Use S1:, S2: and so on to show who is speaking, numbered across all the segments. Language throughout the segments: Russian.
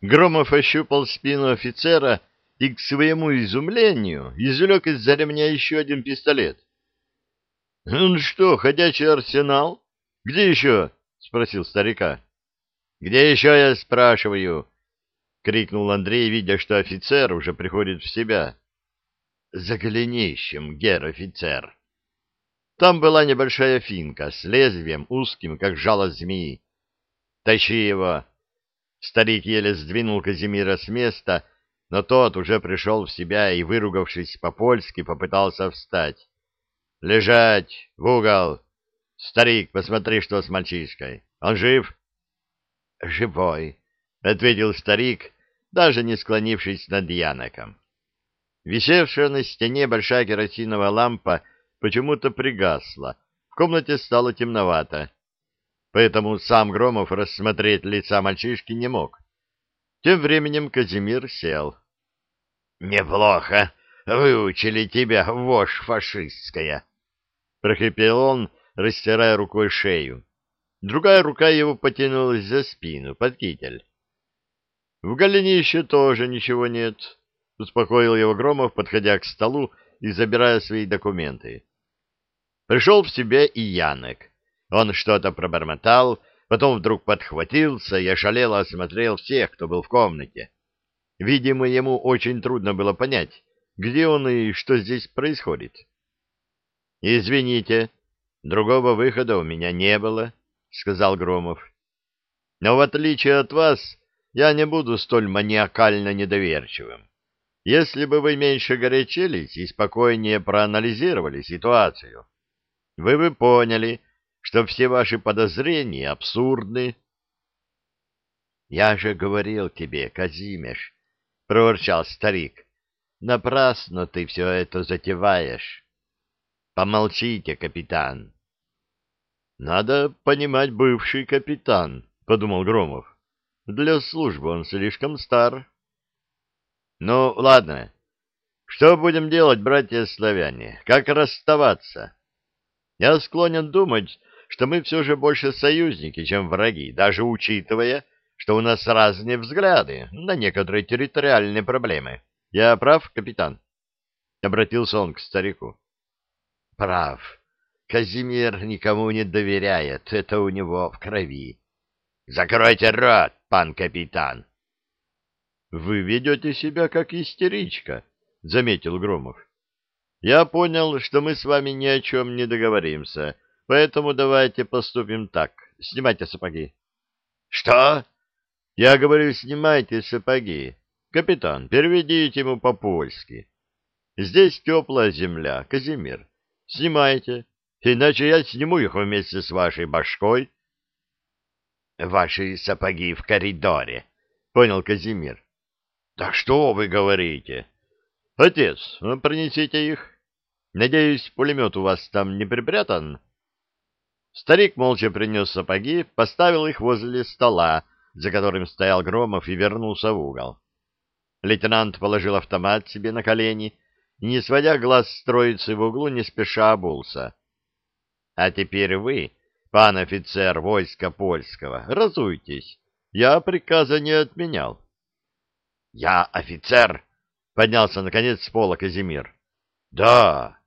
S1: Громов ощупал спину офицера и, к своему изумлению, извлек из-за ремня еще один пистолет. — Ну что, ходячий арсенал? Где еще? — спросил старика. — Где еще, я спрашиваю? — крикнул Андрей, видя, что офицер уже приходит в себя. — За голенищем, гер-офицер. Там была небольшая финка с лезвием узким, как жало змеи. — Тащи его! Старик еле сдвинул Казимира с места, но тот уже пришел в себя и, выругавшись по-польски, попытался встать. — Лежать! В угол! Старик, посмотри, что с мальчишкой. Он жив? — Живой, — ответил старик, даже не склонившись над Яноком. Висевшая на стене большая керосиновая лампа почему-то пригасла. В комнате стало темновато поэтому сам Громов рассмотреть лица мальчишки не мог. Тем временем Казимир сел. — Неплохо выучили тебя, вошь фашистская! — прохрипел он, растирая рукой шею. Другая рука его потянулась за спину, под китель. — В голенище тоже ничего нет, — успокоил его Громов, подходя к столу и забирая свои документы. Пришел в себя и Янек. Он что-то пробормотал, потом вдруг подхватился и ошалело осмотрел всех, кто был в комнате. Видимо, ему очень трудно было понять, где он и что здесь происходит. «Извините, другого выхода у меня не было», — сказал Громов. «Но в отличие от вас, я не буду столь маниакально недоверчивым. Если бы вы меньше горячились и спокойнее проанализировали ситуацию, вы бы поняли, что все ваши подозрения абсурдны. — Я же говорил тебе, Казимеш, — проворчал старик, — напрасно ты все это затеваешь. Помолчите, капитан. — Надо понимать бывший капитан, — подумал Громов. Для службы он слишком стар. — Ну, ладно. Что будем делать, братья-славяне? Как расставаться? Я склонен думать, что мы все же больше союзники, чем враги, даже учитывая, что у нас разные взгляды на некоторые территориальные проблемы. Я прав, капитан? Обратился он к старику. Прав. Казимир никому не доверяет, это у него в крови. Закройте рот, пан капитан. Вы ведете себя как истеричка, заметил Громов. Я понял, что мы с вами ни о чем не договоримся, Поэтому давайте поступим так. Снимайте сапоги. — Что? — Я говорю, снимайте сапоги. Капитан, переведите ему по-польски. Здесь теплая земля, Казимир. Снимайте, иначе я сниму их вместе с вашей башкой. — Ваши сапоги в коридоре, — понял Казимир. — Да что вы говорите? — Отец, ну, принесите их. Надеюсь, пулемет у вас там не припрятан? — Старик молча принес сапоги, поставил их возле стола, за которым стоял Громов, и вернулся в угол. Лейтенант положил автомат себе на колени и, не сводя глаз с троицы в углу, не спеша обулся. — А теперь вы, пан офицер войска польского, разуйтесь. Я приказа не отменял. — Я офицер! — поднялся, наконец, с пола Казимир. — Да.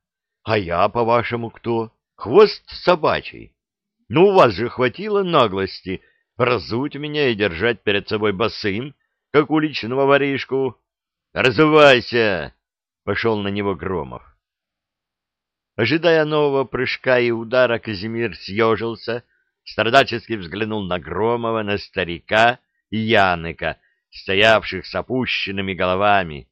S1: А я, по-вашему, кто? Хвост собачий. Ну, у вас же хватило наглости разуть меня и держать перед собой босым, как уличного воришку. «Разувайся!» — пошел на него Громов. Ожидая нового прыжка и удара, Казимир съежился, страдачески взглянул на Громова, на старика и Яныка, стоявших с опущенными головами,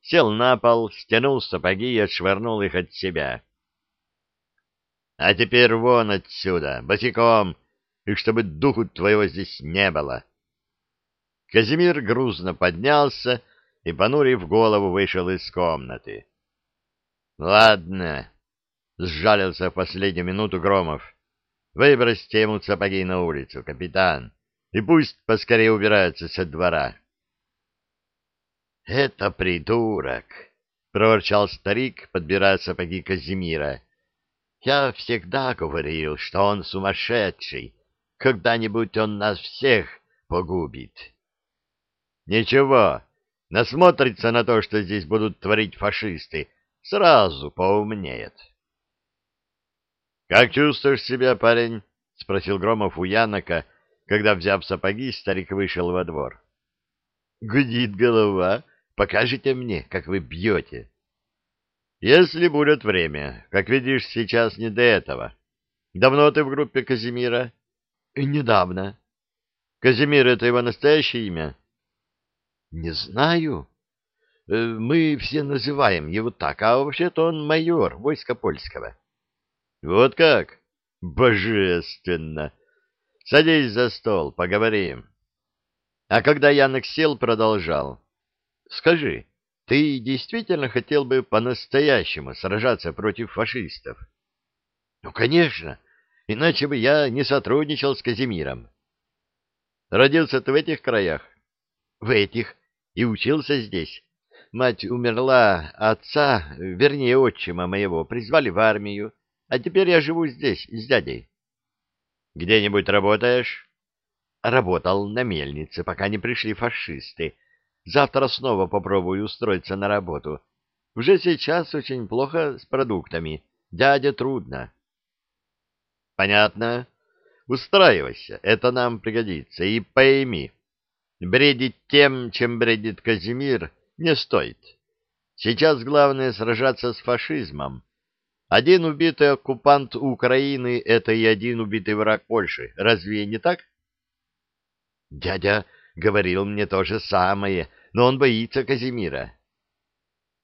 S1: сел на пол, стянул сапоги и отшвырнул их от себя. А теперь вон отсюда, босиком, и чтобы духу твоего здесь не было. Казимир грузно поднялся и, понурив голову, вышел из комнаты. — Ладно, — сжалился в последнюю минуту Громов. — Выбросьте ему сапоги на улицу, капитан, и пусть поскорее убираются со двора. — Это придурок, — проворчал старик, подбирая сапоги Казимира. Я всегда говорил, что он сумасшедший. Когда-нибудь он нас всех погубит. Ничего, насмотрится на то, что здесь будут творить фашисты, сразу поумнеет. «Как чувствуешь себя, парень?» — спросил Громов у Янока, когда, взяв сапоги, старик вышел во двор. «Гудит голова. Покажите мне, как вы бьете». «Если будет время. Как видишь, сейчас не до этого. Давно ты в группе Казимира?» «Недавно». «Казимир — это его настоящее имя?» Не знаю. Э, мы все называем его так, а вообще-то он майор войска польского. Вот как? Божественно! Садись за стол, поговорим. А когда Янок сел, продолжал. Скажи, ты действительно хотел бы по-настоящему сражаться против фашистов? Ну, конечно, иначе бы я не сотрудничал с Казимиром. Родился ты в этих краях? В этих и учился здесь. Мать умерла, отца, вернее, отчима моего, призвали в армию, а теперь я живу здесь с дядей. — Где-нибудь работаешь? — Работал на мельнице, пока не пришли фашисты. Завтра снова попробую устроиться на работу. Уже сейчас очень плохо с продуктами. Дядя трудно. — Понятно. Устраивайся, это нам пригодится. И пойми, Бредить тем, чем бредит Казимир, не стоит. Сейчас главное сражаться с фашизмом. Один убитый оккупант Украины — это и один убитый враг Польши. Разве не так? Дядя говорил мне то же самое, но он боится Казимира.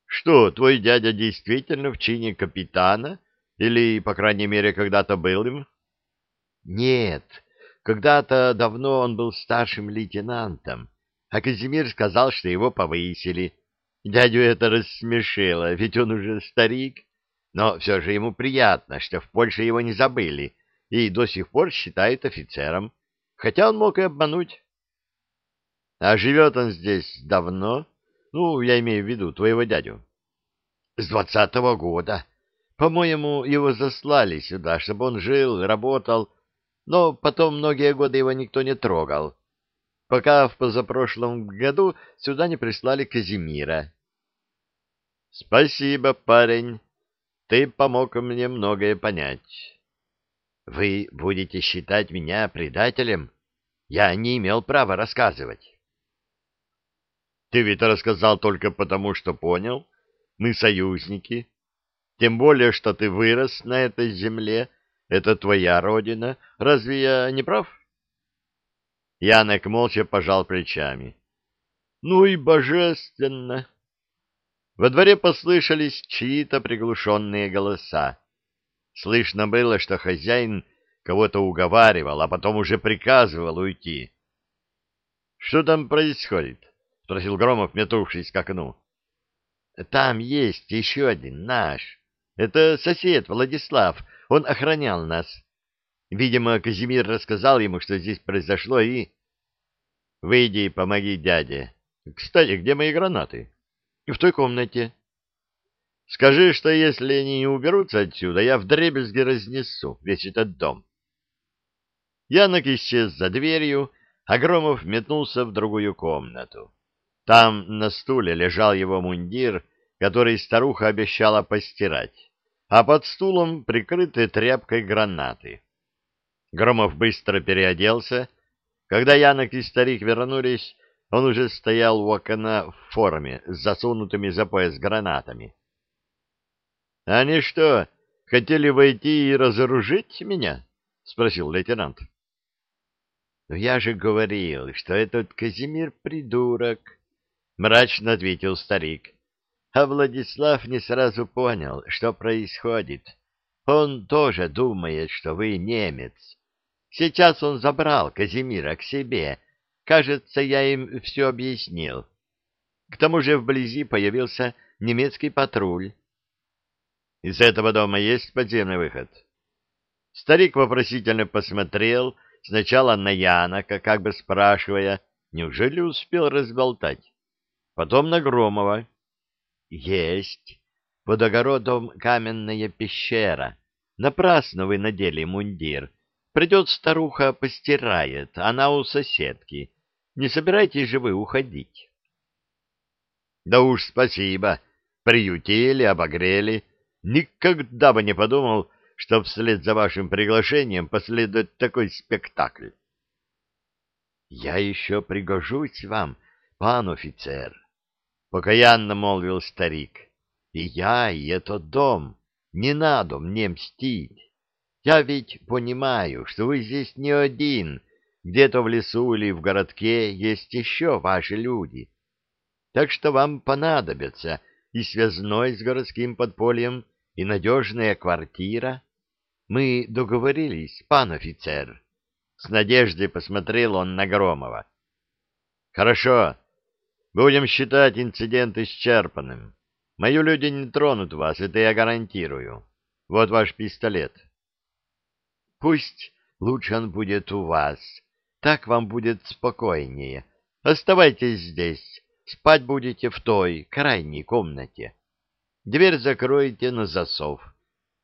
S1: Что, твой дядя действительно в чине капитана? Или, по крайней мере, когда-то был им? Нет, когда-то давно он был старшим лейтенантом, а Казимир сказал, что его повысили. Дядю это рассмешило, ведь он уже старик. Но все же ему приятно, что в Польше его не забыли и до сих пор считают офицером, хотя он мог и обмануть. А живет он здесь давно? Ну, я имею в виду твоего дядю. С двадцатого года. По-моему, его заслали сюда, чтобы он жил, работал, но потом многие годы его никто не трогал, пока в позапрошлом году сюда не прислали Казимира. — Спасибо, парень, ты помог мне многое понять. — Вы будете считать меня предателем? Я не имел права рассказывать. — Ты ведь рассказал только потому, что понял. Мы союзники. Тем более, что ты вырос на этой земле, — это твоя родина. Разве я не прав? Янок молча пожал плечами. Ну и божественно. Во дворе послышались чьи-то приглушенные голоса. Слышно было, что хозяин кого-то уговаривал, а потом уже приказывал уйти. — Что там происходит? — спросил Громов, метнувшись к окну. — Там есть еще один наш. Это сосед Владислав. Он охранял нас. Видимо, Казимир рассказал ему, что здесь произошло, и... Выйди и помоги дяде. Кстати, где мои гранаты? В той комнате. Скажи, что если они не уберутся отсюда, я вдребезги разнесу весь этот дом. Янок исчез за дверью, а Громов метнулся в другую комнату. Там на стуле лежал его мундир, который старуха обещала постирать а под стулом прикрыты тряпкой гранаты. Громов быстро переоделся. Когда Янок и старик вернулись, он уже стоял у окна в форме с засунутыми за пояс гранатами. — Они что, хотели войти и разоружить меня? — спросил лейтенант. — Я же говорил, что этот Казимир придурок, — мрачно ответил старик. А Владислав не сразу понял, что происходит. Он тоже думает, что вы немец. Сейчас он забрал Казимира к себе. Кажется, я им все объяснил. К тому же вблизи появился немецкий патруль. Из этого дома есть подземный выход? Старик вопросительно посмотрел сначала на Янока, как бы спрашивая, неужели успел разболтать, потом на Громова. Есть. Под огородом каменная пещера. Напрасно вы надели мундир. Придет старуха, постирает, она у соседки. Не собираетесь же вы уходить? Да уж спасибо. Приютили, обогрели. Никогда бы не подумал, что вслед за вашим приглашением последует такой спектакль. Я еще пригожусь вам, пан офицер, — покаянно молвил старик. И я, и этот дом. Не надо мне мстить. Я ведь понимаю, что вы здесь не один. Где-то в лесу или в городке есть еще ваши люди. Так что вам понадобится и связной с городским подпольем, и надежная квартира. Мы договорились, пан офицер. С надеждой посмотрел он на Громова. Хорошо. Будем считать инцидент исчерпанным. Мои люди не тронут вас, это я гарантирую. Вот ваш пистолет. Пусть лучше он будет у вас. Так вам будет спокойнее. Оставайтесь здесь. Спать будете в той, крайней комнате. Дверь закройте на засов.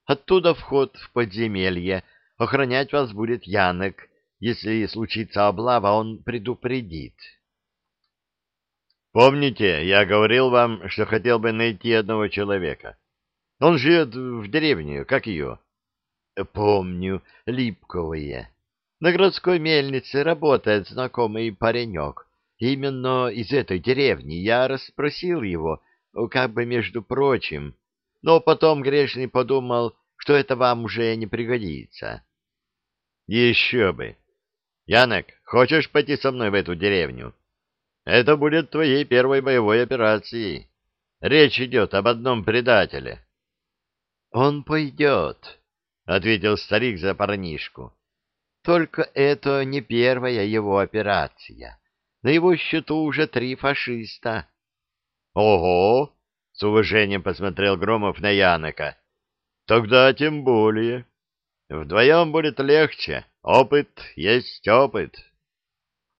S1: Оттуда вход в подземелье. Охранять вас будет Янок. Если случится облава, он предупредит. Помните, я говорил вам, что хотел бы найти одного человека. Он живет в деревне, как ее? Помню, Липковые. На городской мельнице работает знакомый паренек. Именно из этой деревни я расспросил его, как бы между прочим, но потом грешный подумал, что это вам уже не пригодится. Еще бы. Янок, хочешь пойти со мной в эту деревню? Это будет твоей первой боевой операцией. Речь идет об одном предателе. — Он пойдет, — ответил старик за парнишку. — Только это не первая его операция. На его счету уже три фашиста. — Ого! — с уважением посмотрел Громов на Янока. — Тогда тем более. Вдвоем будет легче. Опыт есть опыт.